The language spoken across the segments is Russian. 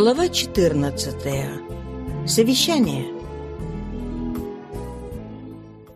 Глава 14. Совещание.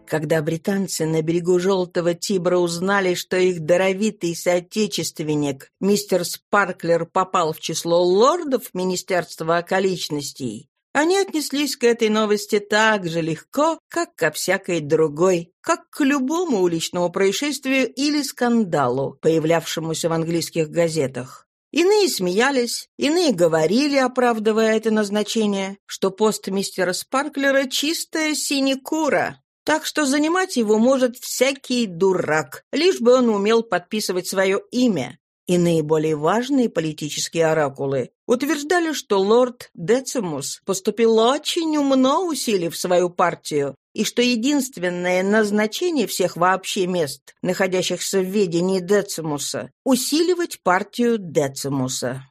Когда британцы на берегу Желтого Тибра узнали, что их даровитый соотечественник мистер Спарклер попал в число лордов Министерства околичностей, они отнеслись к этой новости так же легко, как ко всякой другой, как к любому уличному происшествию или скандалу, появлявшемуся в английских газетах. Иные смеялись, иные говорили, оправдывая это назначение, что пост мистера Спарклера — чистая синекура, так что занимать его может всякий дурак, лишь бы он умел подписывать свое имя. Иные более важные политические оракулы утверждали, что лорд Децимус поступил очень умно, усилив свою партию, и что единственное назначение всех вообще мест, находящихся в ведении Децимуса, усиливать партию Децимуса.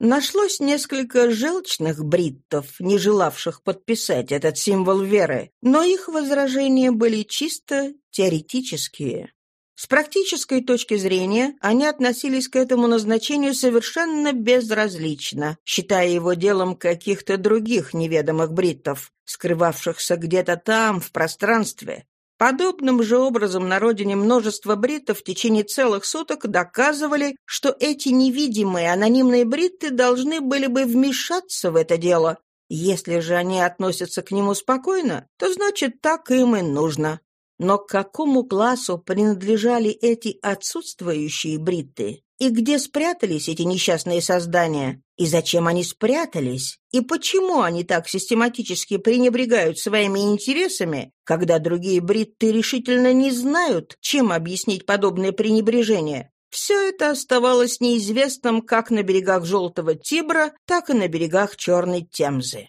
Нашлось несколько желчных бриттов, не желавших подписать этот символ веры, но их возражения были чисто теоретические. С практической точки зрения они относились к этому назначению совершенно безразлично, считая его делом каких-то других неведомых бриттов, скрывавшихся где-то там, в пространстве. Подобным же образом на родине множество бриттов в течение целых суток доказывали, что эти невидимые анонимные бритты должны были бы вмешаться в это дело. Если же они относятся к нему спокойно, то значит так им и нужно. Но к какому классу принадлежали эти отсутствующие бритты? И где спрятались эти несчастные создания? И зачем они спрятались? И почему они так систематически пренебрегают своими интересами, когда другие бритты решительно не знают, чем объяснить подобное пренебрежение? Все это оставалось неизвестным как на берегах Желтого Тибра, так и на берегах Черной Темзы.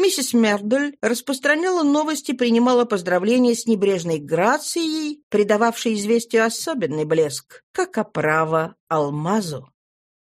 Миссис Мердель распространяла новости, принимала поздравления с небрежной грацией, придававшей известию особенный блеск, как оправа алмазу.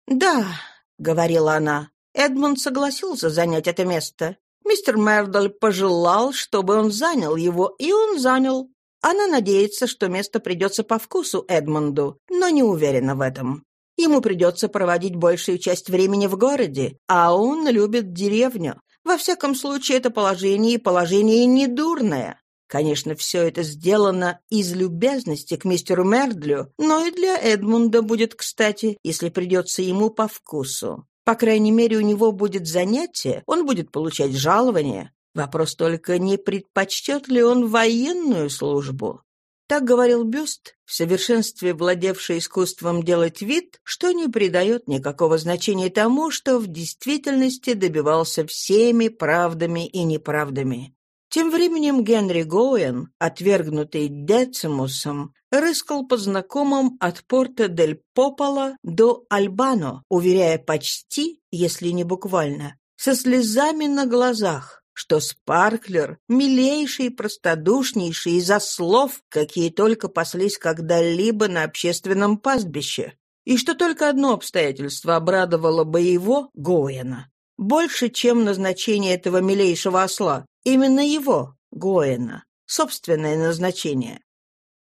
«Да», — говорила она, — Эдмунд согласился занять это место. Мистер Мердель пожелал, чтобы он занял его, и он занял. Она надеется, что место придется по вкусу Эдмунду, но не уверена в этом. Ему придется проводить большую часть времени в городе, а он любит деревню. Во всяком случае, это положение и положение недурное. Конечно, все это сделано из любезности к мистеру Мердлю, но и для Эдмунда будет кстати, если придется ему по вкусу. По крайней мере, у него будет занятие, он будет получать жалование. Вопрос только, не предпочтет ли он военную службу. Так говорил Бюст, в совершенстве владевший искусством делать вид, что не придает никакого значения тому, что в действительности добивался всеми правдами и неправдами. Тем временем Генри Гоуэн, отвергнутый Децимусом, рыскал по знакомым от порта Дель Попола до Альбано, уверяя почти, если не буквально, со слезами на глазах, что Спарклер — милейший простодушнейший из слов, какие только паслись когда-либо на общественном пастбище, и что только одно обстоятельство обрадовало бы его, Гоэна, больше, чем назначение этого милейшего осла, именно его, Гоэна, собственное назначение.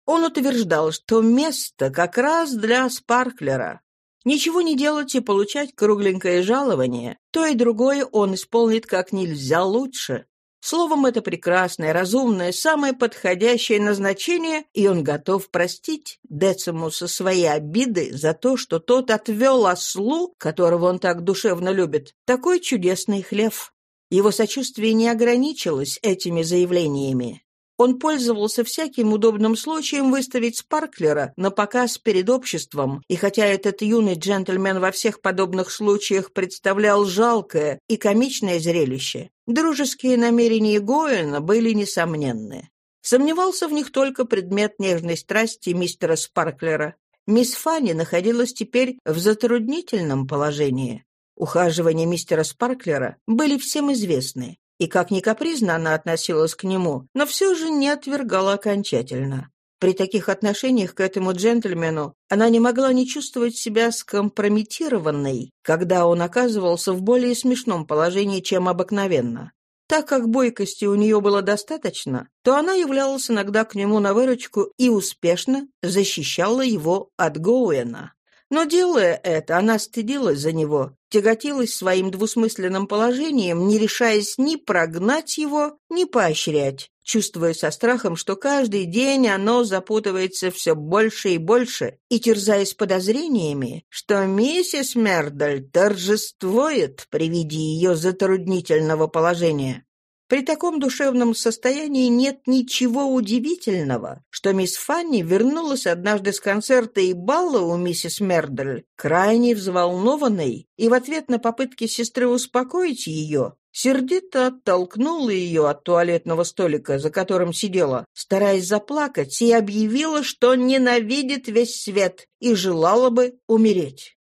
Он утверждал, что место как раз для Спарклера, Ничего не делать и получать кругленькое жалование. То и другое он исполнит как нельзя лучше. Словом, это прекрасное, разумное, самое подходящее назначение, и он готов простить Децимуса свои обиды за то, что тот отвел ослу, которого он так душевно любит, такой чудесный хлев. Его сочувствие не ограничилось этими заявлениями. Он пользовался всяким удобным случаем выставить Спарклера на показ перед обществом, и хотя этот юный джентльмен во всех подобных случаях представлял жалкое и комичное зрелище, дружеские намерения Гоэна были несомненны. Сомневался в них только предмет нежной страсти мистера Спарклера. Мисс Фанни находилась теперь в затруднительном положении. Ухаживания мистера Спарклера были всем известны. И как ни капризно она относилась к нему, но все же не отвергала окончательно. При таких отношениях к этому джентльмену она не могла не чувствовать себя скомпрометированной, когда он оказывался в более смешном положении, чем обыкновенно. Так как бойкости у нее было достаточно, то она являлась иногда к нему на выручку и успешно защищала его от Гоуэна. Но, делая это, она стыдилась за него, тяготилась своим двусмысленным положением, не решаясь ни прогнать его, ни поощрять, чувствуя со страхом, что каждый день оно запутывается все больше и больше, и терзаясь подозрениями, что миссис Мердаль торжествует при виде ее затруднительного положения. При таком душевном состоянии нет ничего удивительного, что мисс Фанни вернулась однажды с концерта и балла у миссис Мердель, крайне взволнованной, и в ответ на попытки сестры успокоить ее, сердито оттолкнула ее от туалетного столика, за которым сидела, стараясь заплакать, и объявила, что ненавидит весь свет и желала бы умереть.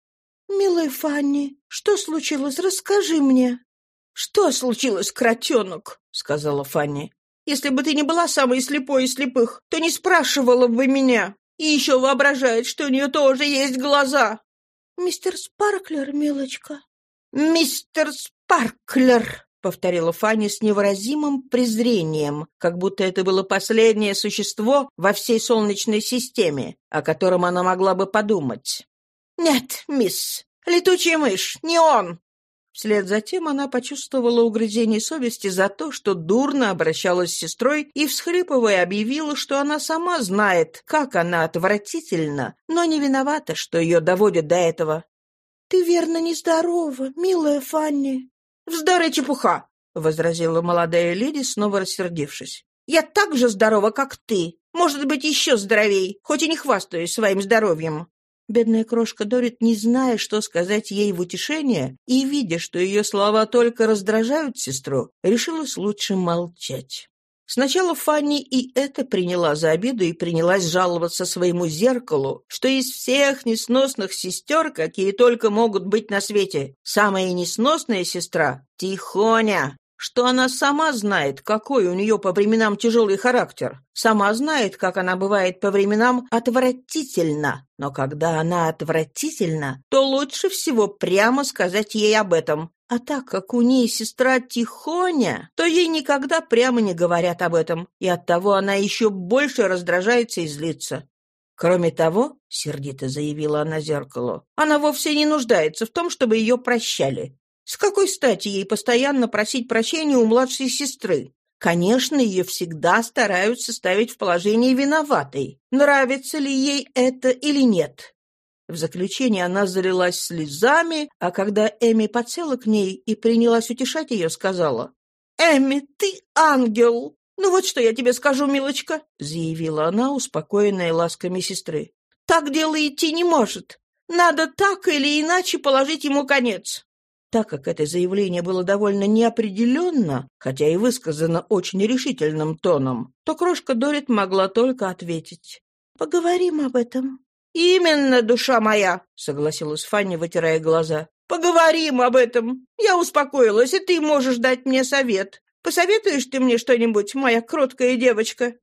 «Милая Фанни, что случилось? Расскажи мне», «Что случилось, кротенок?» — сказала Фанни. «Если бы ты не была самой слепой из слепых, то не спрашивала бы меня. И еще воображает, что у нее тоже есть глаза». «Мистер Спарклер, милочка». «Мистер Спарклер», — повторила Фанни с невыразимым презрением, как будто это было последнее существо во всей Солнечной системе, о котором она могла бы подумать. «Нет, мисс, летучая мышь, не он. Вслед за тем она почувствовала угрызение совести за то, что дурно обращалась с сестрой и, всхлипывая, объявила, что она сама знает, как она отвратительна, но не виновата, что ее доводят до этого. «Ты верно нездорова, милая Фанни». «Вздоры чепуха!» — возразила молодая леди, снова рассердившись. «Я так же здорова, как ты. Может быть, еще здоровей, хоть и не хвастаюсь своим здоровьем. Бедная крошка Дорит, не зная, что сказать ей в утешение, и видя, что ее слова только раздражают сестру, решилась лучше молчать. Сначала Фанни и это приняла за обиду и принялась жаловаться своему зеркалу, что из всех несносных сестер, какие только могут быть на свете, самая несносная сестра — Тихоня, что она сама знает, какой у нее по временам тяжелый характер, сама знает, как она бывает по временам отвратительно, но когда она отвратительна, то лучше всего прямо сказать ей об этом. А так как у ней сестра Тихоня, то ей никогда прямо не говорят об этом, и оттого она еще больше раздражается и злится. Кроме того, — сердито заявила она зеркалу, — она вовсе не нуждается в том, чтобы ее прощали. С какой стати ей постоянно просить прощения у младшей сестры? Конечно, ее всегда стараются ставить в положение виноватой. Нравится ли ей это или нет? В заключение она залилась слезами, а когда Эми подсела к ней и принялась утешать ее, сказала, «Эми, ты ангел! Ну вот что я тебе скажу, милочка!» заявила она, успокоенная ласками сестры. «Так дело идти не может. Надо так или иначе положить ему конец. Так как это заявление было довольно неопределенно, хотя и высказано очень решительным тоном, то крошка Дорит могла только ответить. «Поговорим об этом». «Именно, душа моя!» — согласилась Фанни, вытирая глаза. «Поговорим об этом. Я успокоилась, и ты можешь дать мне совет. Посоветуешь ты мне что-нибудь, моя кроткая девочка?»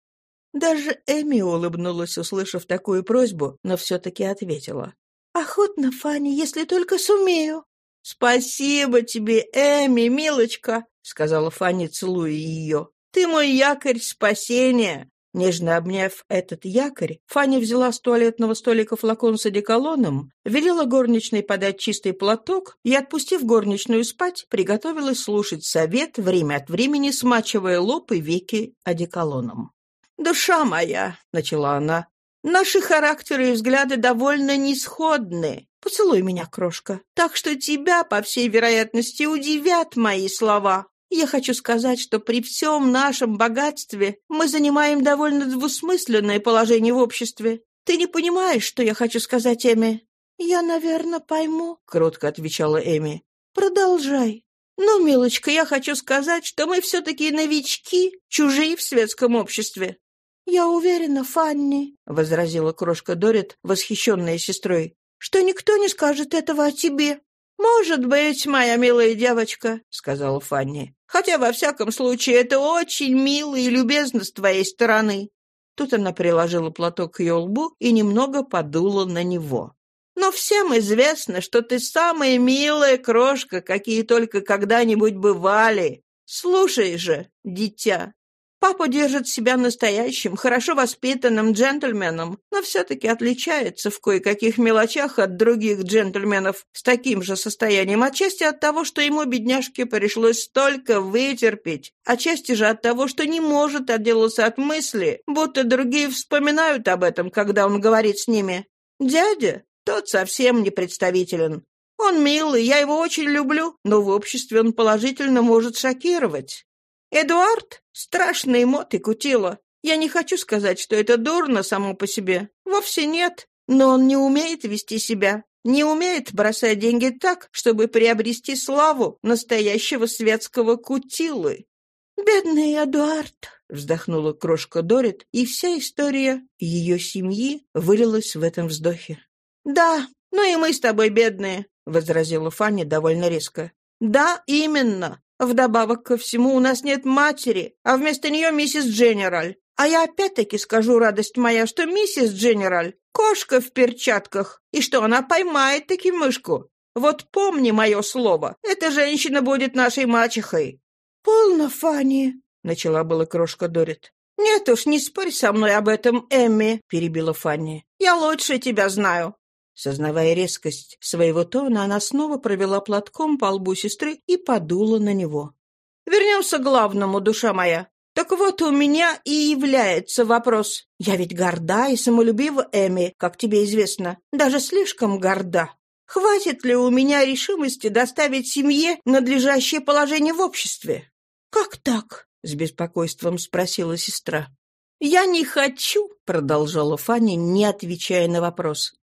Даже Эми улыбнулась, услышав такую просьбу, но все-таки ответила. «Охотно, Фанни, если только сумею». «Спасибо тебе, Эми, милочка», — сказала Фанни, целуя ее. «Ты мой якорь спасения». Нежно обняв этот якорь, Фанни взяла с туалетного столика флакон с одеколоном, велела горничной подать чистый платок и, отпустив горничную спать, приготовилась слушать совет, время от времени смачивая лоб и веки одеколоном. «Душа моя», — начала она, — «наши характеры и взгляды довольно несходны. Поцелуй меня, крошка. Так что тебя, по всей вероятности, удивят мои слова. Я хочу сказать, что при всем нашем богатстве мы занимаем довольно двусмысленное положение в обществе. Ты не понимаешь, что я хочу сказать, Эми?» «Я, наверное, пойму», — кротко отвечала Эми. «Продолжай». «Ну, милочка, я хочу сказать, что мы все-таки новички, чужие в светском обществе». «Я уверена, Фанни», — возразила крошка Дорит, восхищенная сестрой, что никто не скажет этого о тебе». «Может быть, моя милая девочка», — сказала Фанни. «Хотя, во всяком случае, это очень мило и любезно с твоей стороны». Тут она приложила платок к ее лбу и немного подула на него. «Но всем известно, что ты самая милая крошка, какие только когда-нибудь бывали. Слушай же, дитя, Папа держит себя настоящим, хорошо воспитанным джентльменом, но все-таки отличается в кое-каких мелочах от других джентльменов с таким же состоянием, отчасти от того, что ему, бедняжке, пришлось столько вытерпеть, отчасти же от того, что не может отделаться от мысли, будто другие вспоминают об этом, когда он говорит с ними. Дядя, тот совсем не представителен. Он милый, я его очень люблю, но в обществе он положительно может шокировать. Эдуард — страшный мот и кутила. Я не хочу сказать, что это дурно само по себе. Вовсе нет. Но он не умеет вести себя. Не умеет бросать деньги так, чтобы приобрести славу настоящего светского кутилы. «Бедный Эдуард!» — вздохнула крошка Дорит, и вся история ее семьи вылилась в этом вздохе. «Да, ну и мы с тобой бедные», — возразила Фанни довольно резко. «Да, именно. Вдобавок ко всему у нас нет матери, а вместо нее миссис Дженераль. А я опять-таки скажу, радость моя, что миссис Дженераль — кошка в перчатках, и что она поймает таки мышку. Вот помни мое слово, эта женщина будет нашей мачехой». «Полно, Фанни», — начала была крошка Дорит. «Нет уж, не спорь со мной об этом, Эмми», — перебила Фанни. «Я лучше тебя знаю. Сознавая резкость своего тона, она снова провела платком по лбу сестры и подула на него. «Вернемся к главному, душа моя. Так вот у меня и является вопрос. Я ведь горда и самолюбива, Эми, как тебе известно. Даже слишком горда. Хватит ли у меня решимости доставить семье надлежащее положение в обществе?» «Как так?» — с беспокойством спросила сестра. «Я не хочу», — продолжала Фанни, не отвечая на вопрос,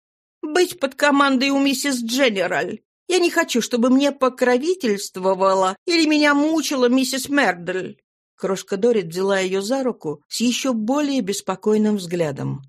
быть под командой у миссис Дженераль. Я не хочу, чтобы мне покровительствовала или меня мучила миссис Мердель». Крошка Дорит взяла ее за руку с еще более беспокойным взглядом.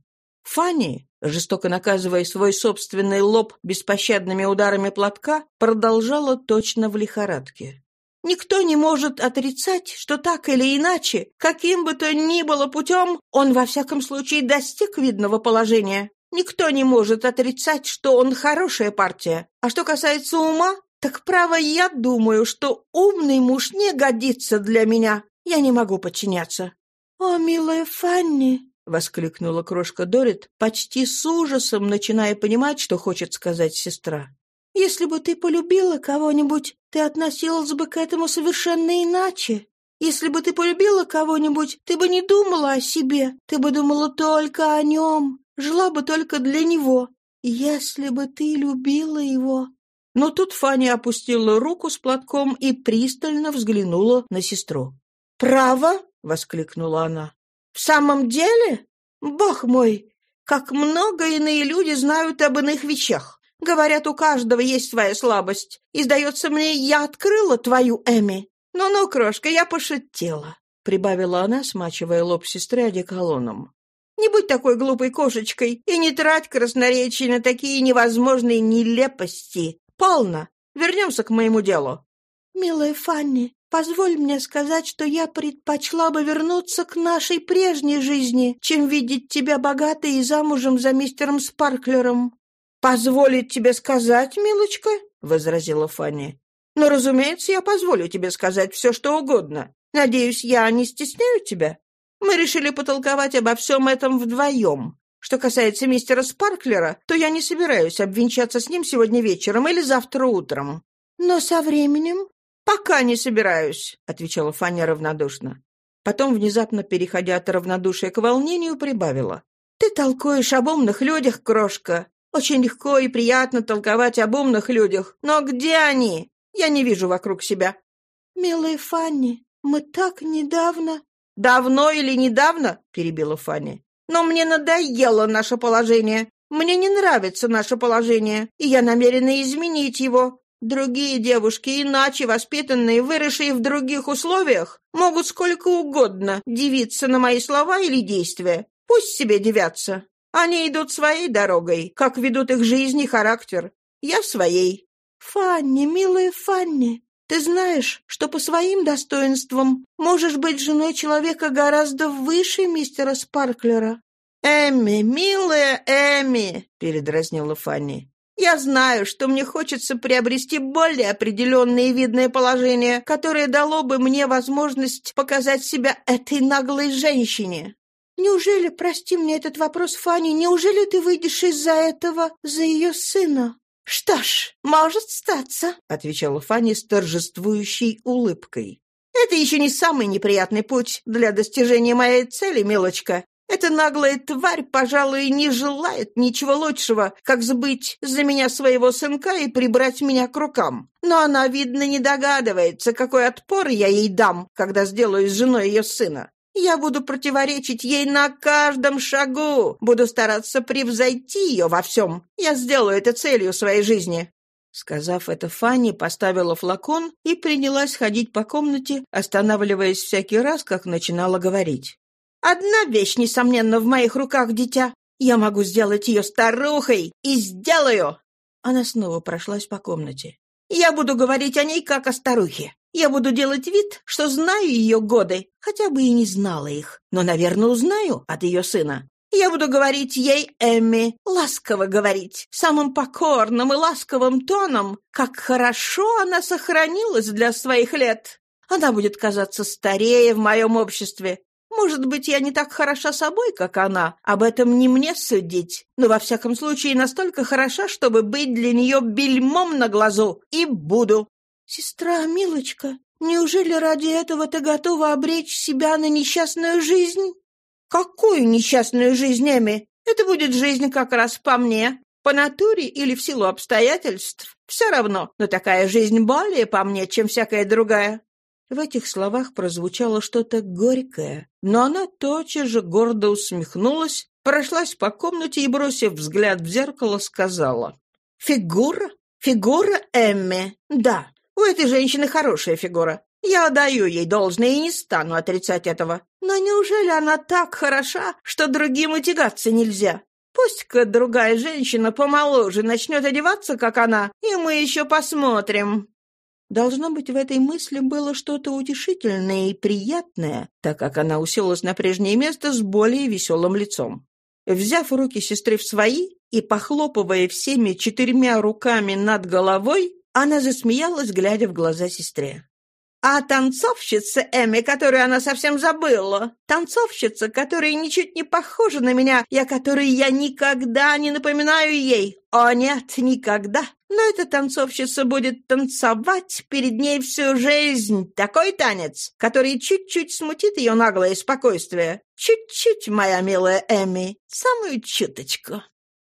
Фанни, жестоко наказывая свой собственный лоб беспощадными ударами платка, продолжала точно в лихорадке. Никто не может отрицать, что так или иначе, каким бы то ни было путем, он во всяком случае достиг видного положения. Никто не может отрицать, что он хорошая партия. А что касается ума, так право я думаю, что умный муж не годится для меня. Я не могу подчиняться». «О, милая Фанни!» — воскликнула крошка Дорит, почти с ужасом начиная понимать, что хочет сказать сестра. «Если бы ты полюбила кого-нибудь, ты относилась бы к этому совершенно иначе. Если бы ты полюбила кого-нибудь, ты бы не думала о себе, ты бы думала только о нем жила бы только для него, если бы ты любила его». Но тут Фанни опустила руку с платком и пристально взглянула на сестру. «Право?» — воскликнула она. «В самом деле? Бог мой, как много иные люди знают об иных вещах. Говорят, у каждого есть своя слабость. И, сдается мне, я открыла твою Эми. Ну-ну, крошка, я пошутила», — прибавила она, смачивая лоб сестры одеколоном. Не будь такой глупой кошечкой и не трать красноречие на такие невозможные нелепости. Полно. Вернемся к моему делу. Милая Фанни, позволь мне сказать, что я предпочла бы вернуться к нашей прежней жизни, чем видеть тебя богатой и замужем за мистером Спарклером. «Позволить тебе сказать, милочка?» — возразила Фанни. «Но, разумеется, я позволю тебе сказать все, что угодно. Надеюсь, я не стесняю тебя?» Мы решили потолковать обо всем этом вдвоем. Что касается мистера Спарклера, то я не собираюсь обвенчаться с ним сегодня вечером или завтра утром. Но со временем... «Пока не собираюсь», — отвечала Фаня равнодушно. Потом, внезапно переходя от равнодушия к волнению, прибавила. «Ты толкуешь об умных людях, крошка. Очень легко и приятно толковать об умных людях. Но где они? Я не вижу вокруг себя». «Милая Фанни, мы так недавно...» «Давно или недавно?» — перебила Фанни. «Но мне надоело наше положение. Мне не нравится наше положение, и я намерена изменить его. Другие девушки, иначе воспитанные, выросшие в других условиях, могут сколько угодно дивиться на мои слова или действия. Пусть себе дивятся. Они идут своей дорогой, как ведут их жизнь и характер. Я своей». «Фанни, милая Фанни, ты знаешь, что по своим достоинствам можешь быть женой человека гораздо выше мистера Спарклера». «Эмми, милая Эмми!» — передразнила Фанни. Я знаю, что мне хочется приобрести более определенное и видное положение, которое дало бы мне возможность показать себя этой наглой женщине. Неужели, прости мне этот вопрос, Фанни, неужели ты выйдешь из-за этого за ее сына? «Что ж, может статься», — отвечала Фанни с торжествующей улыбкой. «Это еще не самый неприятный путь для достижения моей цели, милочка. Эта наглая тварь, пожалуй, не желает ничего лучшего, как сбыть за меня своего сынка и прибрать меня к рукам. Но она, видно, не догадывается, какой отпор я ей дам, когда сделаю с женой ее сына. Я буду противоречить ей на каждом шагу, буду стараться превзойти ее во всем. Я сделаю это целью своей жизни». Сказав это, Фанни поставила флакон и принялась ходить по комнате, останавливаясь всякий раз, как начинала говорить. «Одна вещь, несомненно, в моих руках, дитя. Я могу сделать ее старухой и сделаю!» Она снова прошлась по комнате. «Я буду говорить о ней, как о старухе. Я буду делать вид, что знаю ее годы, хотя бы и не знала их, но, наверное, узнаю от ее сына. Я буду говорить ей, Эмми, ласково говорить, самым покорным и ласковым тоном, как хорошо она сохранилась для своих лет. Она будет казаться старее в моем обществе. Может быть, я не так хороша собой, как она, об этом не мне судить, но во всяком случае настолько хороша, чтобы быть для нее бельмом на глазу, и буду. «Сестра, милочка, неужели ради этого ты готова обречь себя на несчастную жизнь?» «Какую несчастную жизнь, Эми? Это будет жизнь как раз по мне. По натуре или в силу обстоятельств. Все равно, но такая жизнь более по мне, чем всякая другая». В этих словах прозвучало что-то горькое, но она тотчас же гордо усмехнулась, прошлась по комнате и, бросив взгляд в зеркало, сказала. «Фигура? Фигура Эмми? Да, у этой женщины хорошая фигура. Я отдаю ей должное и не стану отрицать этого. Но неужели она так хороша, что другим утягаться нельзя? Пусть-ка другая женщина помоложе начнет одеваться, как она, и мы еще посмотрим». Должно быть, в этой мысли было что-то утешительное и приятное, так как она уселась на прежнее место с более веселым лицом. Взяв руки сестры в свои и похлопывая всеми четырьмя руками над головой, она засмеялась, глядя в глаза сестре. «А танцовщица Эми, которую она совсем забыла, танцовщица, которая ничуть не похожа на меня, я которой я никогда не напоминаю ей. О нет, никогда. Но эта танцовщица будет танцевать перед ней всю жизнь. Такой танец, который чуть-чуть смутит ее наглое спокойствие. Чуть-чуть, моя милая Эми, самую чуточку».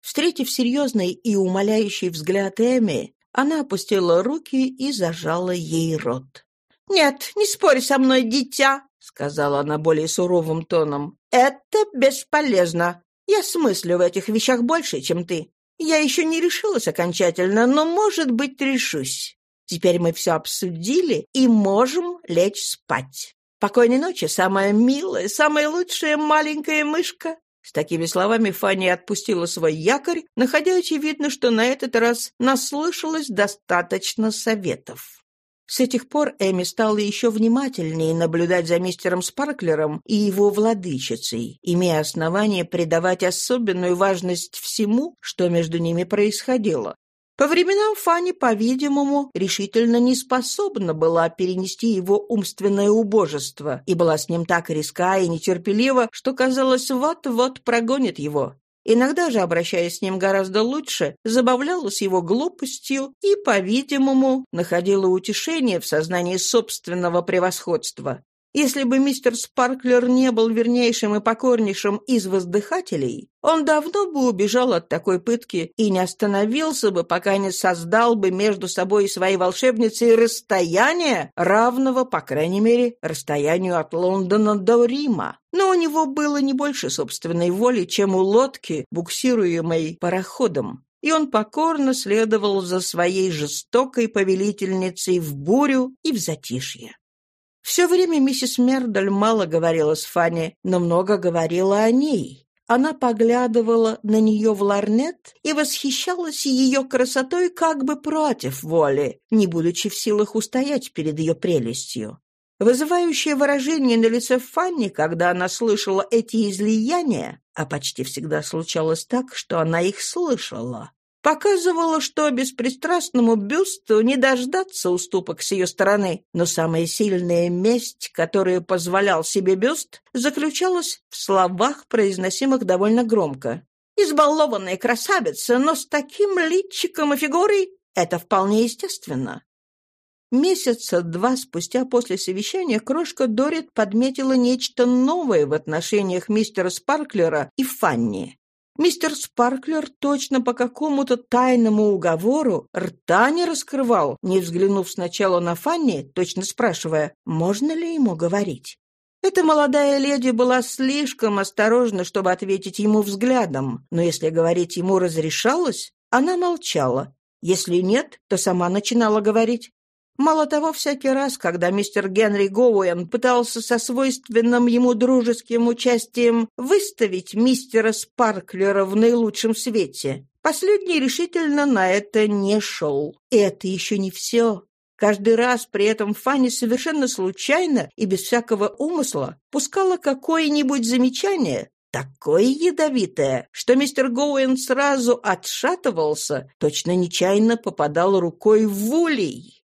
Встретив серьезный и умоляющий взгляд Эми, она опустила руки и зажала ей рот. «Нет, не спорь со мной, дитя», — сказала она более суровым тоном. «Это бесполезно. Я смыслю в этих вещах больше, чем ты. Я еще не решилась окончательно, но, может быть, решусь. Теперь мы все обсудили и можем лечь спать. Покойной ночи, самая милая, самая лучшая маленькая мышка. С такими словами Фанни отпустила свой якорь, находя очевидно, что на этот раз наслышалось достаточно советов. С этих пор Эми стала еще внимательнее наблюдать за мистером Спарклером и его владычицей, имея основание придавать особенную важность всему, что между ними происходило. По временам Фанни, по-видимому, решительно не способна была перенести его умственное убожество и была с ним так резка и нетерпелива, что, казалось, вот-вот прогонит его. Иногда же, обращаясь с ним гораздо лучше, забавлялась его глупостью и, по-видимому, находила утешение в сознании собственного превосходства. Если бы мистер Спарклер не был вернейшим и покорнейшим из воздыхателей, он давно бы убежал от такой пытки и не остановился бы, пока не создал бы между собой и своей волшебницей расстояние, равного, по крайней мере, расстоянию от Лондона до Рима. Но у него было не больше собственной воли, чем у лодки, буксируемой пароходом и он покорно следовал за своей жестокой повелительницей в бурю и в затишье. Все время миссис Мердаль мало говорила с Фанни, но много говорила о ней. Она поглядывала на нее в ларнет и восхищалась ее красотой как бы против воли, не будучи в силах устоять перед ее прелестью. Вызывающее выражение на лице Фанни, когда она слышала эти излияния, а почти всегда случалось так, что она их слышала, показывало, что беспристрастному бюсту не дождаться уступок с ее стороны, но самая сильная месть, которую позволял себе бюст, заключалась в словах, произносимых довольно громко. «Избалованная красавица, но с таким личиком и фигурой это вполне естественно». Месяца два спустя после совещания крошка Дорит подметила нечто новое в отношениях мистера Спарклера и Фанни. Мистер Спарклер точно по какому-то тайному уговору рта не раскрывал, не взглянув сначала на Фанни, точно спрашивая, можно ли ему говорить. Эта молодая леди была слишком осторожна, чтобы ответить ему взглядом, но если говорить ему разрешалось, она молчала. Если нет, то сама начинала говорить. Мало того, всякий раз, когда мистер Генри Гоуэн пытался со свойственным ему дружеским участием выставить мистера Спарклера в наилучшем свете, последний решительно на это не шел. И это еще не все. Каждый раз при этом Фанни совершенно случайно и без всякого умысла пускала какое-нибудь замечание, такое ядовитое, что мистер Гоуэн сразу отшатывался, точно нечаянно попадал рукой в улей.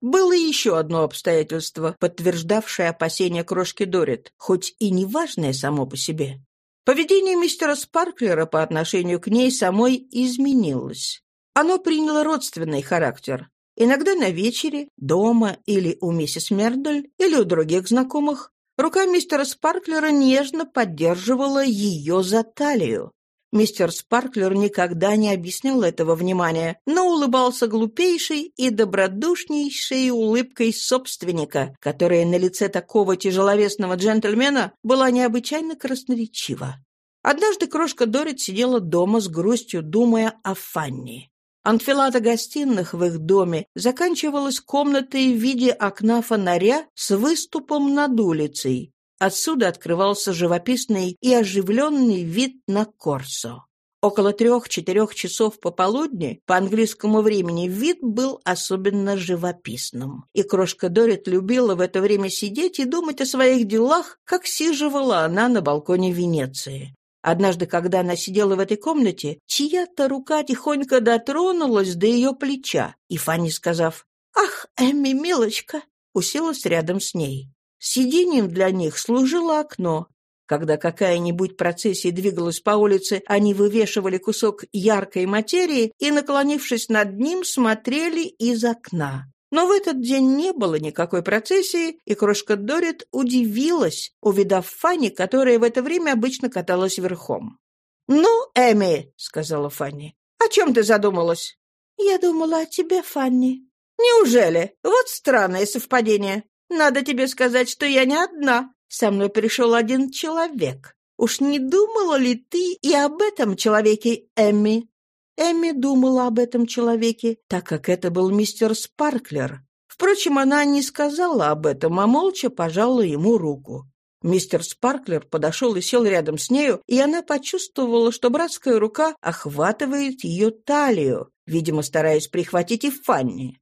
Было еще одно обстоятельство, подтверждавшее опасения крошки Дорит, хоть и неважное само по себе. Поведение мистера Спарклера по отношению к ней самой изменилось. Оно приняло родственный характер. Иногда на вечере, дома или у миссис Мердель, или у других знакомых, рука мистера Спарклера нежно поддерживала ее за талию. Мистер Спарклер никогда не объяснял этого внимания, но улыбался глупейшей и добродушнейшей улыбкой собственника, которая на лице такого тяжеловесного джентльмена была необычайно красноречива. Однажды крошка Дорит сидела дома с грустью, думая о Фанни. Анфилада гостиных в их доме заканчивалась комнатой в виде окна фонаря с выступом над улицей, Отсюда открывался живописный и оживленный вид на Корсо. Около трех-четырех часов пополудни по английскому времени вид был особенно живописным. И крошка Дорит любила в это время сидеть и думать о своих делах, как сиживала она на балконе Венеции. Однажды, когда она сидела в этой комнате, чья-то рука тихонько дотронулась до ее плеча, и Фанни, сказав «Ах, Эмми, милочка!» уселась рядом с ней. Сиденьем для них служило окно. Когда какая-нибудь процессия двигалась по улице, они вывешивали кусок яркой материи и, наклонившись над ним, смотрели из окна. Но в этот день не было никакой процессии, и крошка Дорит удивилась, увидав Фанни, которая в это время обычно каталась верхом. «Ну, Эми», — сказала Фанни, — «о чем ты задумалась?» «Я думала о тебе, Фанни». «Неужели? Вот странное совпадение. Надо тебе сказать, что я не одна. Со мной пришел один человек. Уж не думала ли ты и об этом человеке, Эмми?» Эмми думала об этом человеке, так как это был мистер Спарклер. Впрочем, она не сказала об этом, а молча пожала ему руку. Мистер Спарклер подошел и сел рядом с нею, и она почувствовала, что братская рука охватывает ее талию, видимо, стараясь прихватить и Фанни.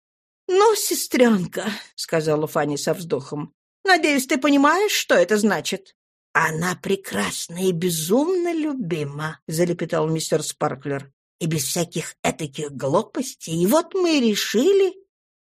«Ну, сестренка», — сказала Фанни со вздохом, — «надеюсь, ты понимаешь, что это значит?» «Она прекрасна и безумно любима», — залепетал мистер Спарклер. «И без всяких этаких глупостей. И вот мы и решили...»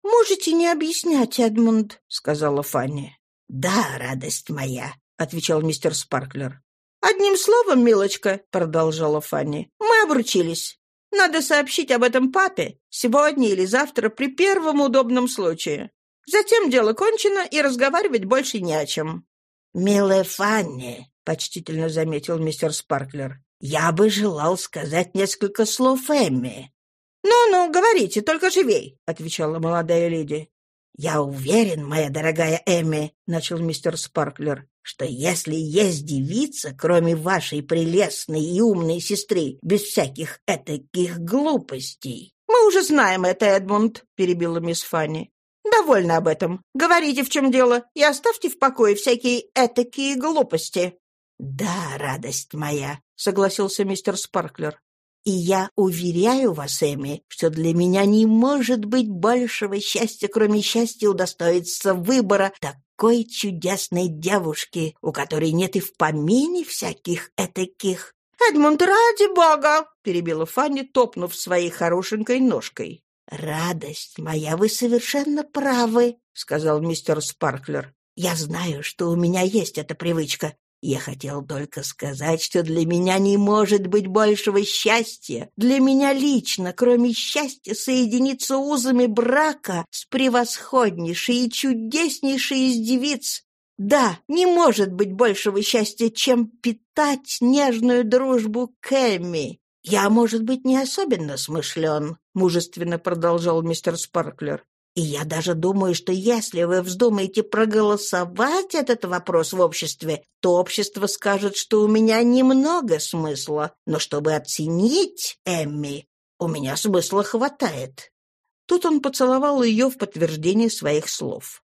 «Можете не объяснять, Эдмунд», — сказала Фанни. «Да, радость моя», — отвечал мистер Спарклер. «Одним словом, милочка», — продолжала Фанни, — «мы обручились. Надо сообщить об этом папе сегодня или завтра при первом удобном случае. Затем дело кончено, и разговаривать больше не о чем». «Милая Фанни», — почтительно заметил мистер Спарклер, «я бы желал сказать несколько слов Эмми». «Ну-ну, говорите, только живей», — отвечала молодая леди. «Я уверен, моя дорогая Эмми», — начал мистер Спарклер, что если есть девица, кроме вашей прелестной и умной сестры, без всяких этаких глупостей... — Мы уже знаем это, Эдмунд, — перебила мисс Фанни. — Довольно об этом. Говорите, в чем дело, и оставьте в покое всякие этакие глупости. — Да, радость моя, — согласился мистер Спарклер. И я уверяю вас, Эми, что для меня не может быть большего счастья, кроме счастья удостоиться выбора такой чудесной девушки, у которой нет и в помине всяких этаких. Эдмунд, ради бога!» — перебила Фанни, топнув своей хорошенькой ножкой. «Радость моя, вы совершенно правы», — сказал мистер Спарклер. «Я знаю, что у меня есть эта привычка. Я хотел только сказать, что для меня не может быть большего счастья. Для меня лично, кроме счастья, соединиться узами брака с превосходнейшей и чудеснейшей из девиц. Да, не может быть большего счастья, чем питать нежную дружбу к Эмми. Я, может быть, не особенно смышлен, — мужественно продолжал мистер Спарклер. И я даже думаю, что если вы вздумаете проголосовать этот вопрос в обществе, то общество скажет, что у меня немного смысла, но чтобы оценить Эмми, у меня смысла хватает». Тут он поцеловал ее в подтверждение своих слов.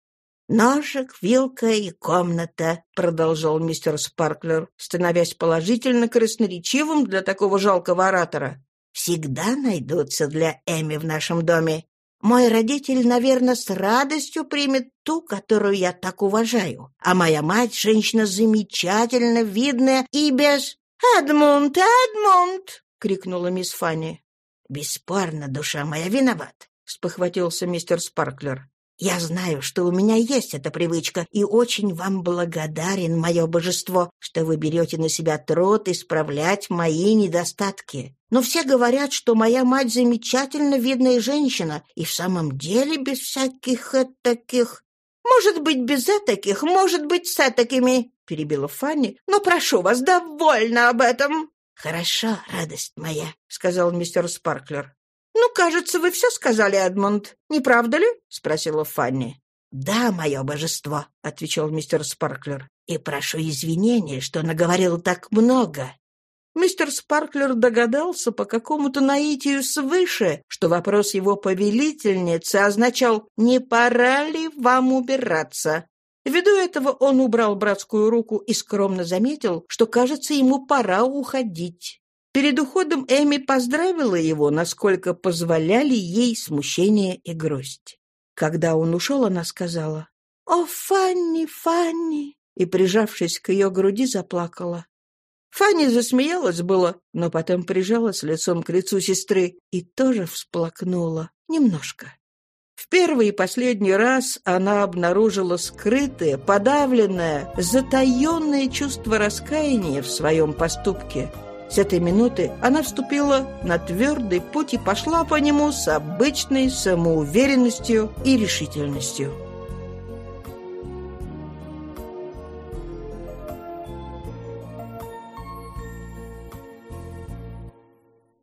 «Ножик, вилка и комната», — продолжал мистер Спарклер, становясь положительно красноречивым для такого жалкого оратора. «Всегда найдутся для Эми в нашем доме. Мой родитель, наверное, с радостью примет ту, которую я так уважаю. А моя мать — женщина замечательно видная и без... «Эдмунд, Эдмунд!» — крикнула мисс Фанни. «Бесспорно, душа моя виноват», — спохватился мистер Спарклер. «Я знаю, что у меня есть эта привычка, и очень вам благодарен, мое божество, что вы берете на себя труд исправлять мои недостатки. Но все говорят, что моя мать замечательно видная женщина, и в самом деле без всяких таких... «Может быть, без таких, может быть, с такими», — перебила Фанни. «Но прошу вас, довольно об этом». «Хорошо, радость моя», — сказал мистер Спарклер. «Ну, кажется, вы все сказали, Эдмонд. Не правда ли?» — спросила Фанни. «Да, мое божество», — отвечал мистер Спарклер. «И прошу извинения, что наговорил так много. Мистер Спарклер догадался по какому-то наитию свыше, что вопрос его повелительницы означал «не пора ли вам убираться?». Ввиду этого он убрал братскую руку и скромно заметил, что, кажется, ему пора уходить. Перед уходом Эми поздравила его, насколько позволяли ей смущение и грусть. Когда он ушел, она сказала «О, Фанни, Фанни!» и, прижавшись к ее груди, заплакала. Фанни засмеялась было, но потом прижалась лицом к лицу сестры и тоже всплакнула немножко. В первый и последний раз она обнаружила скрытое, подавленное, затаенное чувство раскаяния в своем поступке. С этой минуты она вступила на твердый путь и пошла по нему с обычной самоуверенностью и решительностью.